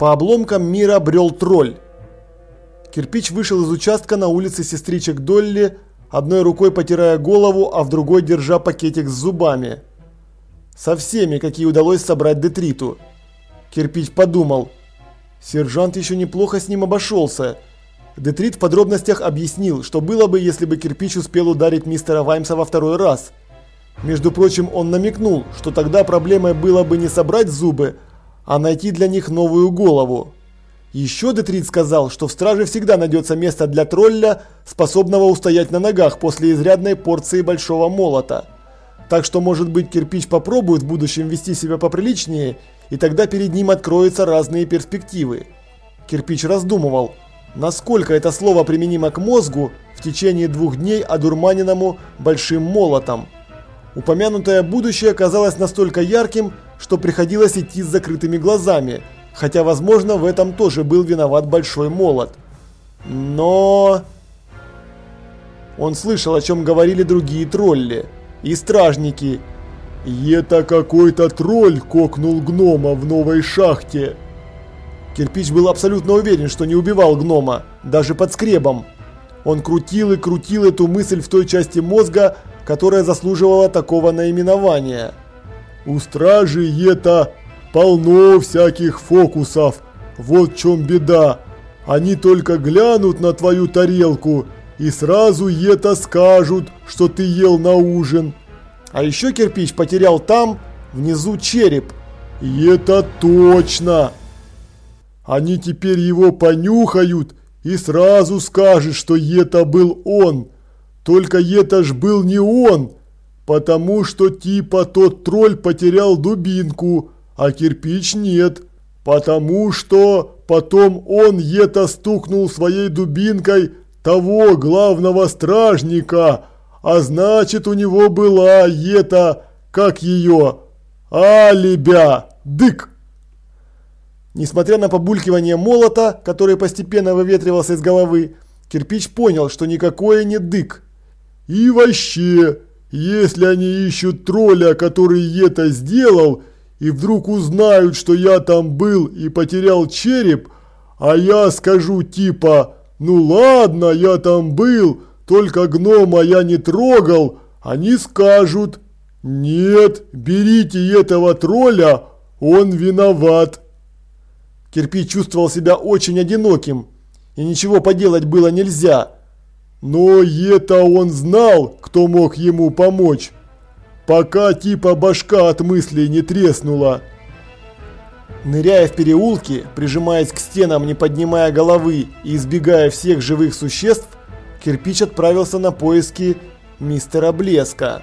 По обломкам мира брел тролль. Кирпич вышел из участка на улице сестричек Долли, одной рукой потирая голову, а в другой держа пакетик с зубами. Со всеми, какие удалось собрать детриту. Кирпич подумал. Сержант еще неплохо с ним обошелся. Детрит в подробностях объяснил, что было бы, если бы Кирпич успел ударить мистера Ваймса во второй раз. Между прочим, он намекнул, что тогда проблемой было бы не собрать зубы, а найти для них новую голову. Еще Детрит сказал, что в страже всегда найдется место для тролля, способного устоять на ногах после изрядной порции большого молота. Так что, может быть, кирпич попробует в будущем вести себя поприличнее, и тогда перед ним откроются разные перспективы. Кирпич раздумывал, насколько это слово применимо к мозгу в течение двух дней одурманенному большим молотом. Упомянутое будущее казалось настолько ярким, что приходилось идти с закрытыми глазами – Хотя, возможно, в этом тоже был виноват большой молот. Но... Он слышал, о чем говорили другие тролли. И стражники. И это какой-то тролль кокнул гнома в новой шахте. Кирпич был абсолютно уверен, что не убивал гнома, даже под скребом. Он крутил и крутил эту мысль в той части мозга, которая заслуживала такого наименования. У стражи это Полно всяких фокусов. Вот в чем беда. Они только глянут на твою тарелку и сразу это скажут, что ты ел на ужин. А еще кирпич потерял там, внизу череп. И это точно. Они теперь его понюхают и сразу скажут, что это был он. Только это ж был не он, потому что типа тот тролль потерял дубинку а кирпич нет, потому что потом он ето стукнул своей дубинкой того главного стражника, а значит у него была ета, как ее, алибя, дык. Несмотря на побулькивание молота, который постепенно выветривался из головы, кирпич понял, что никакое не дык. И вообще, если они ищут тролля, который это сделал, и вдруг узнают, что я там был и потерял череп, а я скажу типа «Ну ладно, я там был, только гнома я не трогал», они скажут «Нет, берите этого тролля, он виноват». Кирпич чувствовал себя очень одиноким, и ничего поделать было нельзя. Но это он знал, кто мог ему помочь пока типа башка от мыслей не треснула. Ныряя в переулки, прижимаясь к стенам, не поднимая головы и избегая всех живых существ, кирпич отправился на поиски мистера Блеска.